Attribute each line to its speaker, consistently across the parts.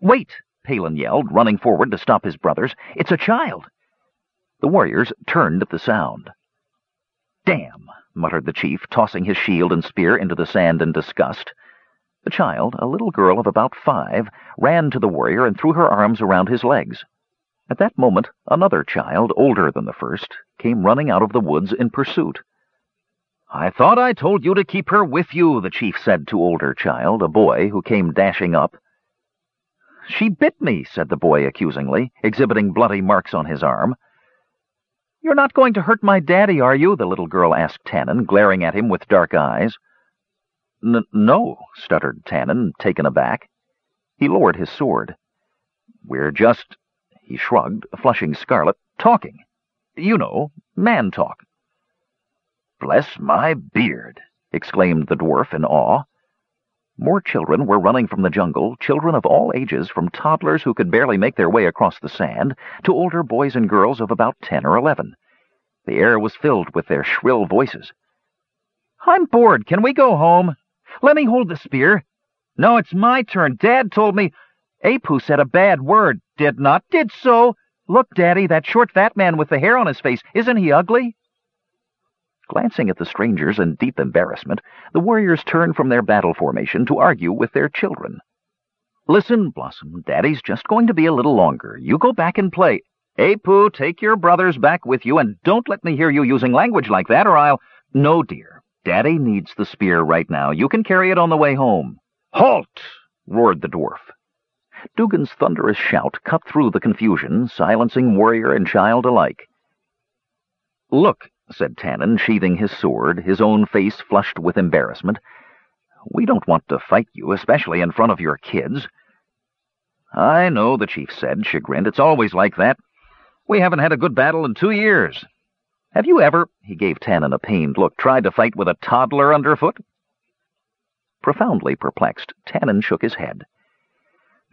Speaker 1: Wait! Palin yelled, running forward to stop his brothers. It's a child! The warriors turned at the sound. Damn! muttered the chief, tossing his shield and spear into the sand in disgust. The child, a little girl of about five, ran to the warrior and threw her arms around his legs. At that moment, another child, older than the first, came running out of the woods in pursuit. I thought I told you to keep her with you, the chief said to older child, a boy who came dashing up. She bit me, said the boy accusingly, exhibiting bloody marks on his arm. You're not going to hurt my daddy, are you? the little girl asked Tanin, glaring at him with dark eyes. N no, stuttered Tanin, taken aback. He lowered his sword. We're just, he shrugged, flushing scarlet, talking. You know, man talk. Bless my beard, exclaimed the dwarf in awe. More children were running from the jungle, children of all ages, from toddlers who could barely make their way across the sand, to older boys and girls of about ten or eleven. The air was filled with their shrill voices. I'm bored. Can we go home? Let me hold the spear. No, it's my turn. Dad told me... Apu said a bad word. Did not. Did so. Look, Daddy, that short fat man with the hair on his face. Isn't he ugly? Glancing at the strangers in deep embarrassment, the warriors turned from their battle formation to argue with their children. Listen, Blossom, Daddy's just going to be a little longer. You go back and play. Apu, take your brothers back with you, and don't let me hear you using language like that, or I'll... No, dear. Daddy needs the spear right now. You can carry it on the way home. Halt! roared the dwarf. Dugan's thunderous shout cut through the confusion, silencing warrior and child alike. Look, said Tanin, sheathing his sword, his own face flushed with embarrassment. We don't want to fight you, especially in front of your kids. I know, the chief said, chagrined. It's always like that. We haven't had a good battle in two years. Have you ever, he gave Tanin a pained look, tried to fight with a toddler underfoot? Profoundly perplexed, Tanin shook his head.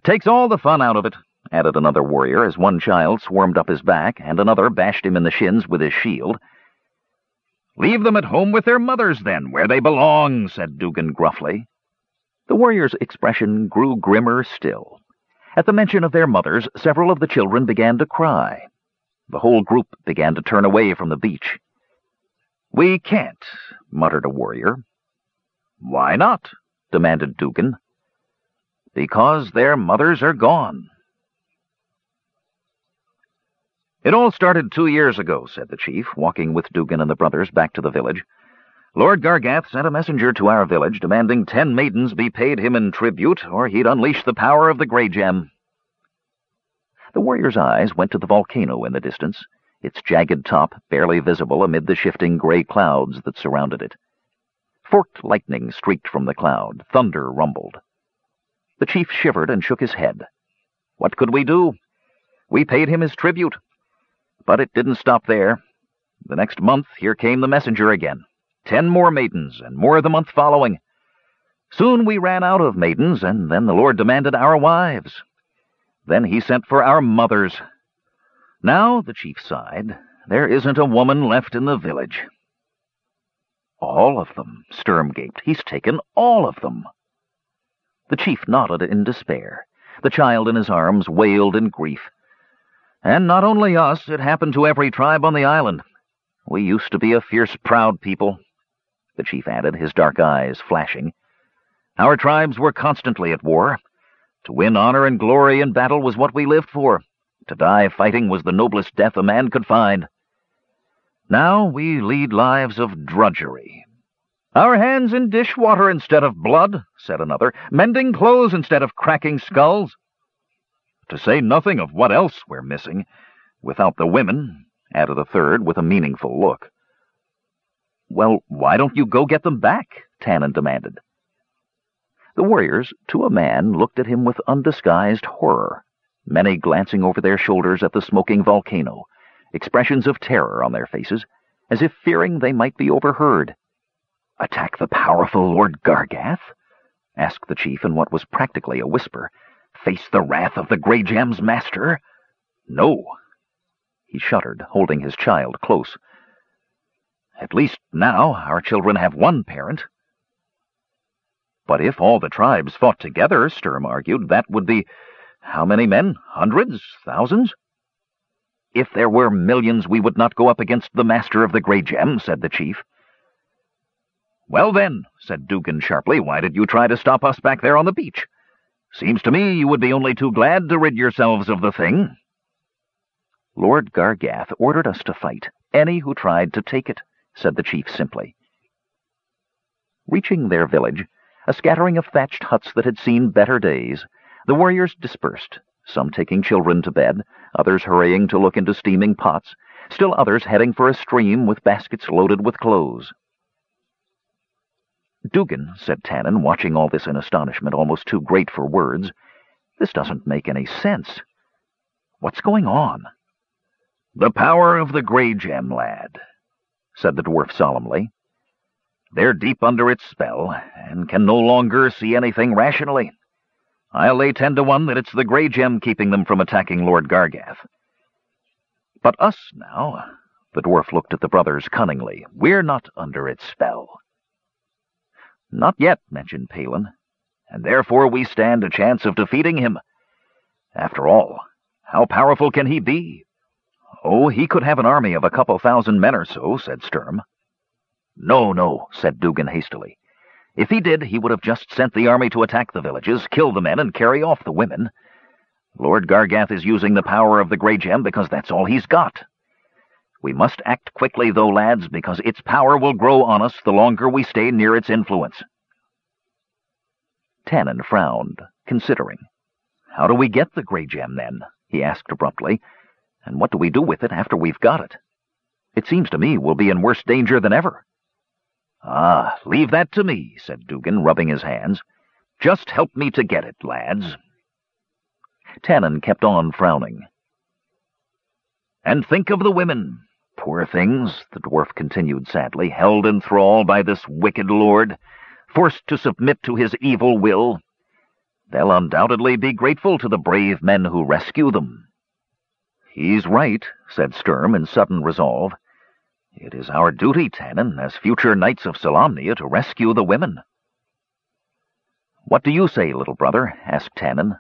Speaker 1: Takes all the fun out of it, added another warrior as one child swarmed up his back and another bashed him in the shins with his shield. Leave them at home with their mothers, then, where they belong, said Dugan gruffly. The warrior's expression grew grimmer still. At the mention of their mothers, several of the children began to cry. The whole group began to turn away from the beach. We can't, muttered a warrior. Why not? demanded Dugan. Because their mothers are gone. It all started two years ago, said the chief, walking with Dugan and the brothers back to the village. Lord Gargath sent a messenger to our village demanding ten maidens be paid him in tribute, or he'd unleash the power of the Grey Gem. The warrior's eyes went to the volcano in the distance, its jagged top barely visible amid the shifting gray clouds that surrounded it. Forked lightning streaked from the cloud. Thunder rumbled. The chief shivered and shook his head. What could we do? We paid him his tribute. But it didn't stop there. The next month, here came the messenger again. Ten more maidens, and more the month following. Soon we ran out of maidens, and then the Lord demanded our wives. Then he sent for our mothers. Now, the chief sighed, there isn't a woman left in the village. All of them, Sturm gaped. He's taken all of them. The chief nodded in despair. The child in his arms wailed in grief. And not only us, it happened to every tribe on the island. We used to be a fierce, proud people, the chief added, his dark eyes flashing. Our tribes were constantly at war. To win honor and glory in battle was what we lived for. To die fighting was the noblest death a man could find. Now we lead lives of drudgery. Our hands in dishwater instead of blood, said another, mending clothes instead of cracking skulls to say nothing of what else we're missing. Without the women, added a third with a meaningful look. Well, why don't you go get them back? Tanin demanded. The warriors, to a man, looked at him with undisguised horror, many glancing over their shoulders at the smoking volcano, expressions of terror on their faces, as if fearing they might be overheard. Attack the powerful Lord Gargath? asked the chief in what was practically a whisper, face the wrath of the Grey Gem's master? No. He shuddered, holding his child close. At least now our children have one parent. But if all the tribes fought together, Sturm argued, that would be... How many men? Hundreds? Thousands? If there were millions, we would not go up against the master of the Grey Gem, said the chief. Well then, said Dugan sharply, why did you try to stop us back there on the beach? Seems to me you would be only too glad to rid yourselves of the thing. Lord Gargath ordered us to fight any who tried to take it, said the chief simply. Reaching their village, a scattering of thatched huts that had seen better days, the warriors dispersed, some taking children to bed, others hurrying to look into steaming pots, still others heading for a stream with baskets loaded with clothes. Dugan, said Tanin, watching all this in astonishment almost too great for words, this doesn't make any sense. What's going on? The power of the Grey Gem, lad, said the dwarf solemnly. They're deep under its spell, and can no longer see anything rationally. I'll lay ten to one that it's the Grey Gem keeping them from attacking Lord Gargath. But us, now, the dwarf looked at the brothers cunningly, we're not under its spell. Not yet, mentioned Palin, and therefore we stand a chance of defeating him. After all, how powerful can he be? Oh, he could have an army of a couple thousand men or so, said Sturm. No, no, said Dugan hastily. If he did, he would have just sent the army to attack the villages, kill the men, and carry off the women. Lord Gargath is using the power of the Grey Gem because that's all he's got. We must act quickly, though, lads, because its power will grow on us the longer we stay near its influence. Tanin frowned, considering. How do we get the Grey Gem, then? he asked abruptly. And what do we do with it after we've got it? It seems to me we'll be in worse danger than ever. Ah, leave that to me, said Dugan, rubbing his hands. Just help me to get it, lads. Tanin kept on frowning. And think of the women. Poor things, the dwarf continued sadly, held in thrall by this wicked lord, forced to submit to his evil will. They'll undoubtedly be grateful to the brave men who rescue them. He's right, said Sturm in sudden resolve. It is our duty, Tanin, as future knights of Solamnia, to rescue the women. What do you say, little brother? asked Tanin.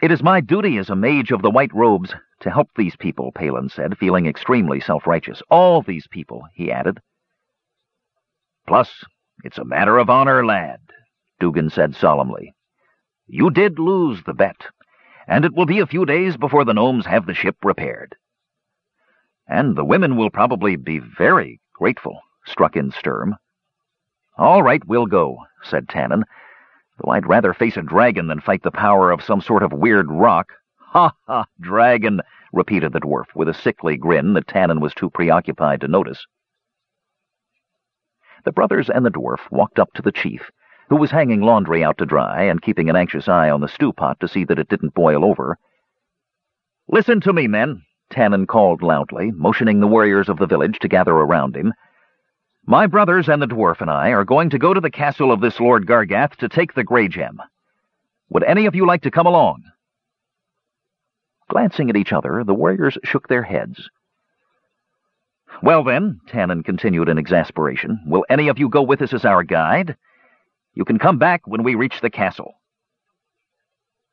Speaker 1: It is my duty as a mage of the white robes to help these people, Palin said, feeling extremely self-righteous. All these people, he added. Plus, it's a matter of honor, lad, Dugan said solemnly. You did lose the bet, and it will be a few days before the gnomes have the ship repaired. And the women will probably be very grateful, struck in Sturm. All right, we'll go, said Tanin, though I'd rather face a dragon than fight the power of some sort of weird rock. Ha ha, dragon, repeated the dwarf, with a sickly grin that Tanin was too preoccupied to notice. The brothers and the dwarf walked up to the chief, who was hanging laundry out to dry and keeping an anxious eye on the stew pot to see that it didn't boil over. Listen to me, men, Tanin called loudly, motioning the warriors of the village to gather around him. My brothers and the dwarf and I are going to go to the castle of this Lord Gargath to take the Grey Gem. Would any of you like to come along? Glancing at each other, the warriors shook their heads. Well then, Tanin continued in exasperation, will any of you go with us as our guide? You can come back when we reach the castle.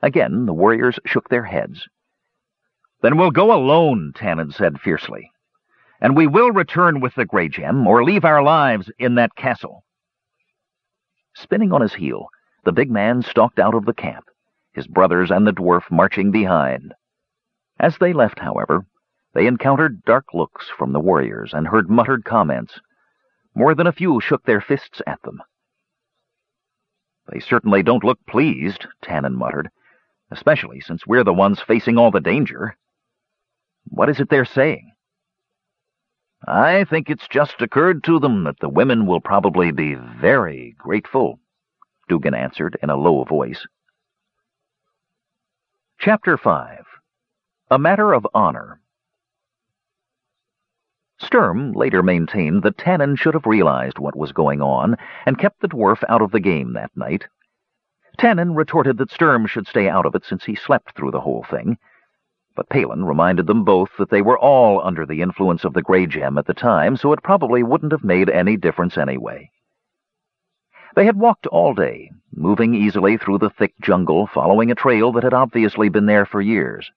Speaker 1: Again, the warriors shook their heads. Then we'll go alone, Tanin said fiercely. And we will return with the Grey Gem, or leave our lives in that castle. Spinning on his heel, the big man stalked out of the camp, his brothers and the dwarf marching behind. As they left, however, they encountered dark looks from the warriors and heard muttered comments. More than a few shook their fists at them. They certainly don't look pleased, Tanin muttered, especially since we're the ones facing all the danger. What is it they're saying? I think it's just occurred to them that the women will probably be very grateful, Dugan answered in a low voice. Chapter 5 A Matter of Honor Sturm later maintained that Tanin should have realized what was going on and kept the dwarf out of the game that night. Tanin retorted that Sturm should stay out of it since he slept through the whole thing, but Palin reminded them both that they were all under the influence of the Grey Gem at the time, so it probably wouldn't have made any difference anyway. They had walked all day, moving easily through the thick jungle, following a trail that had obviously been there for years.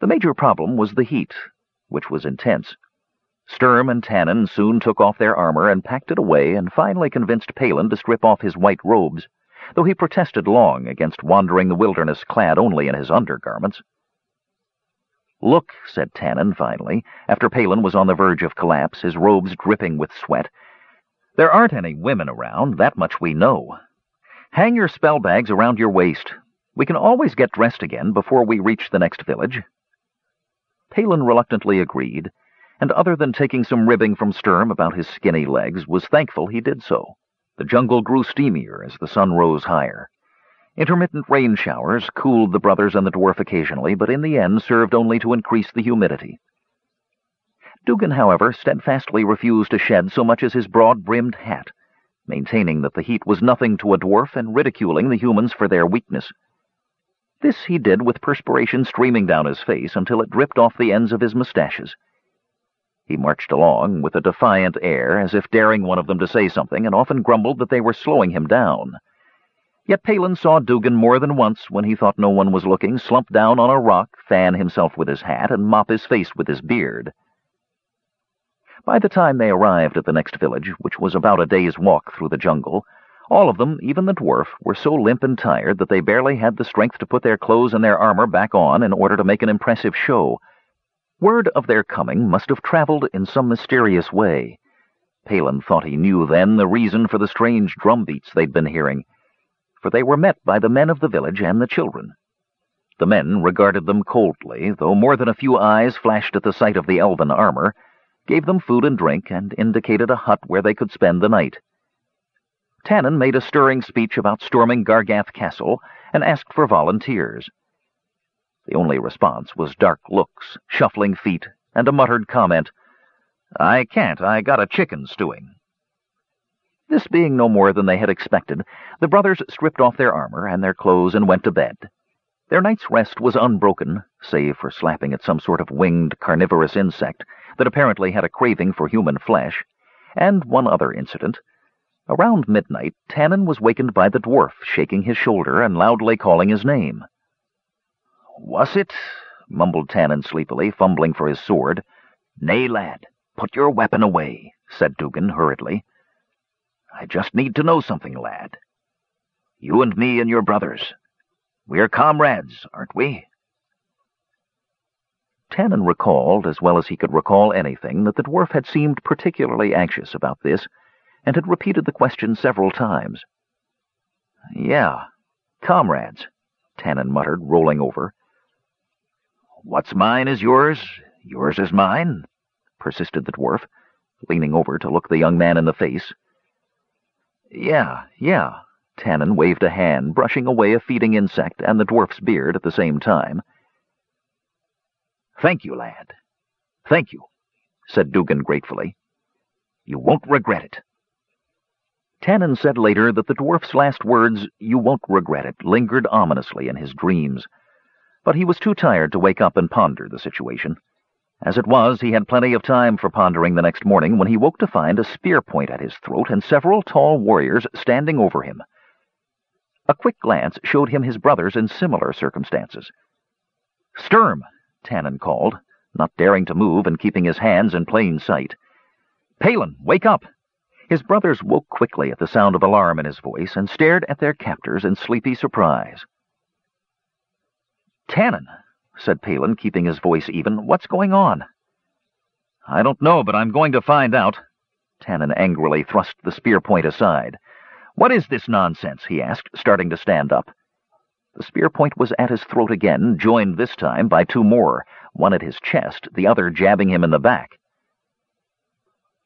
Speaker 1: The major problem was the heat, which was intense. Sturm and Tanin soon took off their armor and packed it away and finally convinced Palin to strip off his white robes, though he protested long against wandering the wilderness clad only in his undergarments. Look, said Tanin finally, after Palin was on the verge of collapse, his robes dripping with sweat. There aren't any women around, that much we know. Hang your spell bags around your waist. We can always get dressed again before we reach the next village. Palin reluctantly agreed, and other than taking some ribbing from Sturm about his skinny legs, was thankful he did so. The jungle grew steamier as the sun rose higher. Intermittent rain showers cooled the brothers and the dwarf occasionally, but in the end served only to increase the humidity. Dugan, however, steadfastly refused to shed so much as his broad-brimmed hat, maintaining that the heat was nothing to a dwarf and ridiculing the humans for their weakness. This he did with perspiration streaming down his face until it dripped off the ends of his mustaches. He marched along with a defiant air, as if daring one of them to say something, and often grumbled that they were slowing him down. Yet Palin saw Dugan more than once, when he thought no one was looking, slump down on a rock, fan himself with his hat, and mop his face with his beard. By the time they arrived at the next village, which was about a day's walk through the jungle, all of them, even the dwarf, were so limp and tired that they barely had the strength to put their clothes and their armor back on in order to make an impressive show, Word of their coming must have traveled in some mysterious way. Palin thought he knew then the reason for the strange drumbeats they'd been hearing, for they were met by the men of the village and the children. The men regarded them coldly, though more than a few eyes flashed at the sight of the elven armor, gave them food and drink, and indicated a hut where they could spend the night. Tanin made a stirring speech about storming Gargath Castle and asked for volunteers. The only response was dark looks, shuffling feet, and a muttered comment, I can't, I got a chicken stewing. This being no more than they had expected, the brothers stripped off their armor and their clothes and went to bed. Their night's rest was unbroken, save for slapping at some sort of winged carnivorous insect that apparently had a craving for human flesh, and one other incident. Around midnight, Tanin was wakened by the dwarf shaking his shoulder and loudly calling his name. Was it? mumbled Tanin sleepily, fumbling for his sword. Nay, lad, put your weapon away, said Dugan hurriedly. I just need to know something, lad. You and me and your brothers. We're comrades, aren't we? Tanin recalled, as well as he could recall anything, that the dwarf had seemed particularly anxious about this, and had repeated the question several times. Yeah, comrades, Tanin muttered, rolling over. What's mine is yours, yours is mine, persisted the dwarf, leaning over to look the young man in the face. Yeah, yeah, Tanin waved a hand, brushing away a feeding insect and the dwarf's beard at the same time. Thank you, lad. Thank you, said Dugan gratefully. You won't regret it. Tanin said later that the dwarf's last words, you won't regret it, lingered ominously in his dreams but he was too tired to wake up and ponder the situation. As it was, he had plenty of time for pondering the next morning when he woke to find a spear point at his throat and several tall warriors standing over him. A quick glance showed him his brothers in similar circumstances. Sturm, Tanin called, not daring to move and keeping his hands in plain sight. Palin, wake up! His brothers woke quickly at the sound of alarm in his voice and stared at their captors in sleepy surprise. Tanin, said Palin, keeping his voice even. What's going on? I don't know, but I'm going to find out. Tanin angrily thrust the spear point aside. What is this nonsense? he asked, starting to stand up. The spear point was at his throat again, joined this time by two more, one at his chest, the other jabbing him in the back.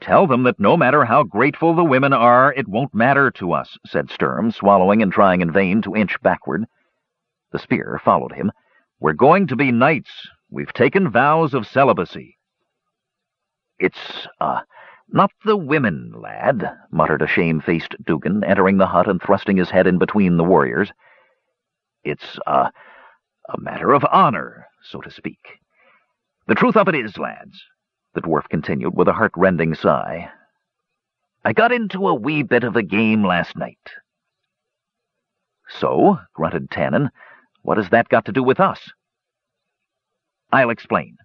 Speaker 1: Tell them that no matter how grateful the women are, it won't matter to us, said Sturm, swallowing and trying in vain to inch backward. The spear followed him, we're going to be knights. We've taken vows of celibacy. It's, uh, not the women, lad, muttered a shame-faced Dugan, entering the hut and thrusting his head in between the warriors. It's, uh, a matter of honor, so to speak. The truth of it is, lads, the dwarf continued with a heart-rending sigh, I got into a wee bit of a game last night. So, grunted Tanin, what has that got to do with us? I'll explain.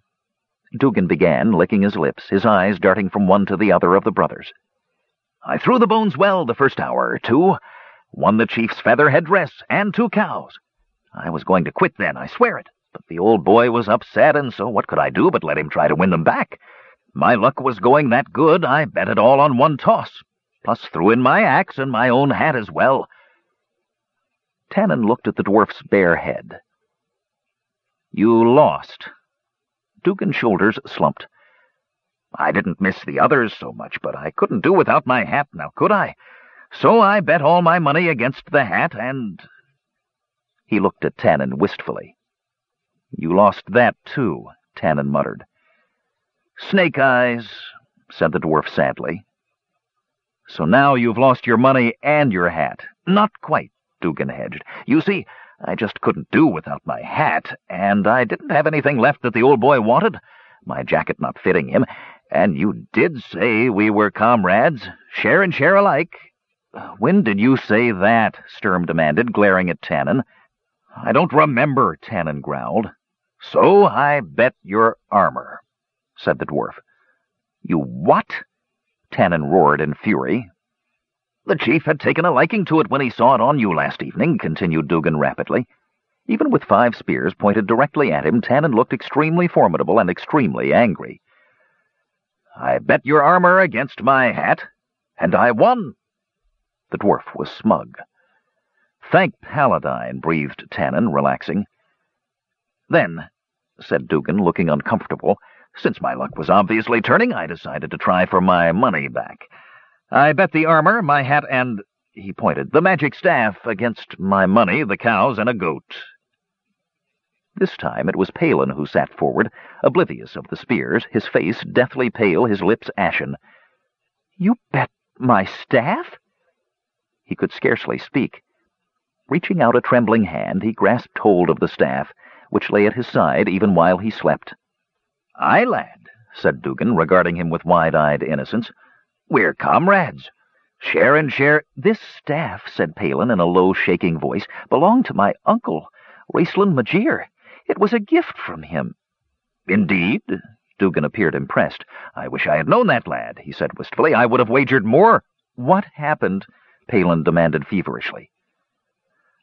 Speaker 1: Dugan began, licking his lips, his eyes darting from one to the other of the brothers. I threw the bones well the first hour or two, won the chief's feather headdress and two cows. I was going to quit then, I swear it, but the old boy was upset, and so what could I do but let him try to win them back? My luck was going that good, I bet it all on one toss, plus threw in my axe and my own hat as well. Tanin looked at the dwarf's bare head. You lost. Dugan's shoulders slumped. I didn't miss the others so much, but I couldn't do without my hat now, could I? So I bet all my money against the hat, and... He looked at Tanin wistfully. You lost that, too, Tanin muttered. Snake eyes, said the dwarf sadly. So now you've lost your money and your hat. Not quite, Dugan hedged. You see, I just couldn't do without my hat, and I didn't have anything left that the old boy wanted, my jacket not fitting him, and you did say we were comrades, share and share alike. When did you say that? Sturm demanded, glaring at Tanin. I don't remember, Tanin growled. So I bet your armor, said the dwarf. You what? Tanin roared in fury. The chief had taken a liking to it when he saw it on you last evening, continued Dugan rapidly. Even with five spears pointed directly at him, Tanin looked extremely formidable and extremely angry. I bet your armor against my hat, and I won. The dwarf was smug. Thank Paladine, breathed Tanin, relaxing. Then, said Dugan, looking uncomfortable, since my luck was obviously turning, I decided to try for my money back. I bet the armor, my hat, and, he pointed, the magic staff against my money, the cows, and a goat. This time it was Palin who sat forward, oblivious of the spears, his face deathly pale, his lips ashen. You bet my staff? He could scarcely speak. Reaching out a trembling hand, he grasped hold of the staff, which lay at his side even while he slept. Aye, lad, said Dugan, regarding him with wide-eyed innocence. We're comrades. Share and share. This staff, said Palin in a low, shaking voice, belonged to my uncle, Raistlin Majere. It was a gift from him. Indeed? Dugan appeared impressed. I wish I had known that lad, he said wistfully. I would have wagered more. What happened? Palin demanded feverishly.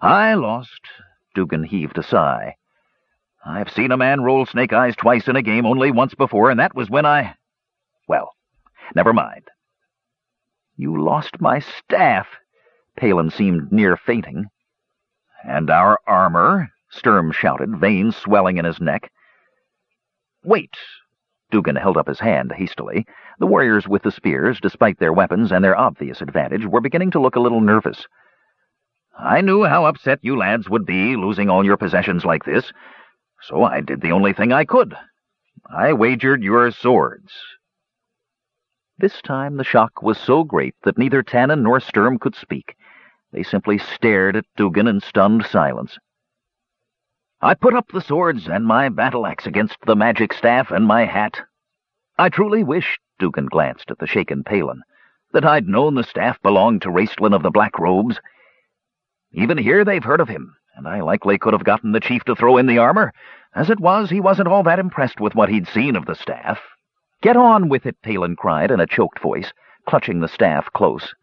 Speaker 1: I lost. Dugan heaved a sigh. I've seen a man roll snake eyes twice in a game only once before, and that was when I... Well, never mind. You lost my staff. Palin seemed near fainting. And our armor, Sturm shouted, veins swelling in his neck. Wait! Dugan held up his hand hastily. The warriors with the spears, despite their weapons and their obvious advantage, were beginning to look a little nervous. I knew how upset you lads would be, losing all your possessions like this, so I did the only thing I could. I wagered your swords. This time the shock was so great that neither Tanin nor Sturm could speak. They simply stared at Dugan in stunned silence. I put up the swords and my battle-axe against the magic staff and my hat. I truly wish, Dugan glanced at the shaken Palin, that I'd known the staff belonged to Raistlin of the Black Robes. Even here they've heard of him, and I likely could have gotten the chief to throw in the armor. As it was, he wasn't all that impressed with what he'd seen of the staff. Get on with it, Palin cried in a choked voice, clutching the staff close.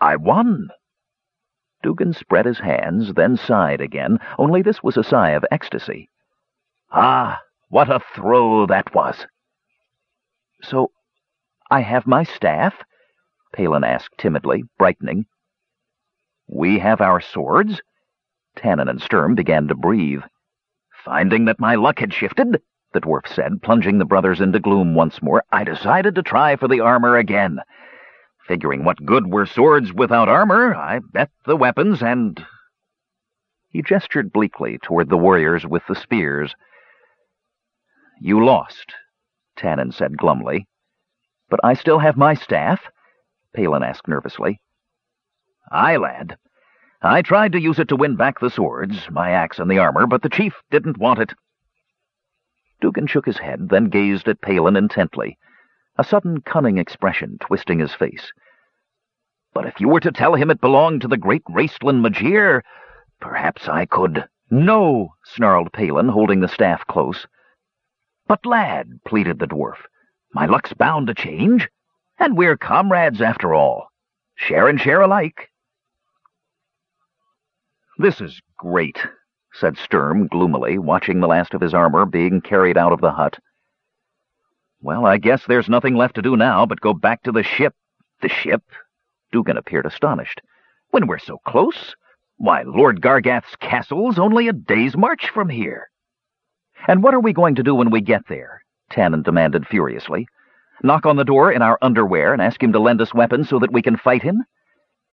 Speaker 1: I won, Dugan spread his hands, then sighed again, only this was a sigh of ecstasy. Ah, what a throw that was! So, I have my staff? Palin asked timidly, brightening. We have our swords? Tanin and Sturm began to breathe. Finding that my luck had shifted, the dwarf said, plunging the brothers into gloom once more, I decided to try for the armor again. Figuring what good were swords without armor, I bet the weapons and... He gestured bleakly toward the warriors with the spears. You lost, Tanin said glumly. But I still have my staff? Palin asked nervously. Aye, lad. I tried to use it to win back the swords, my axe and the armor, but the chief didn't want it. Dugan shook his head, then gazed at Palin intently. a sudden cunning expression twisting his face. But if you were to tell him it belonged to the great Raistlin Majere, perhaps I could... No, snarled Palin, holding the staff close. But, lad, pleaded the dwarf, my luck's bound to change, and we're comrades after all. Share and share alike. This is great, said Sturm gloomily, watching the last of his armor being carried out of the hut. Well, I guess there's nothing left to do now but go back to the ship. The ship? Dugan appeared astonished. When we're so close? Why, Lord Gargath's castle's only a day's march from here. And what are we going to do when we get there? Tanin demanded furiously. Knock on the door in our underwear and ask him to lend us weapons so that we can fight him?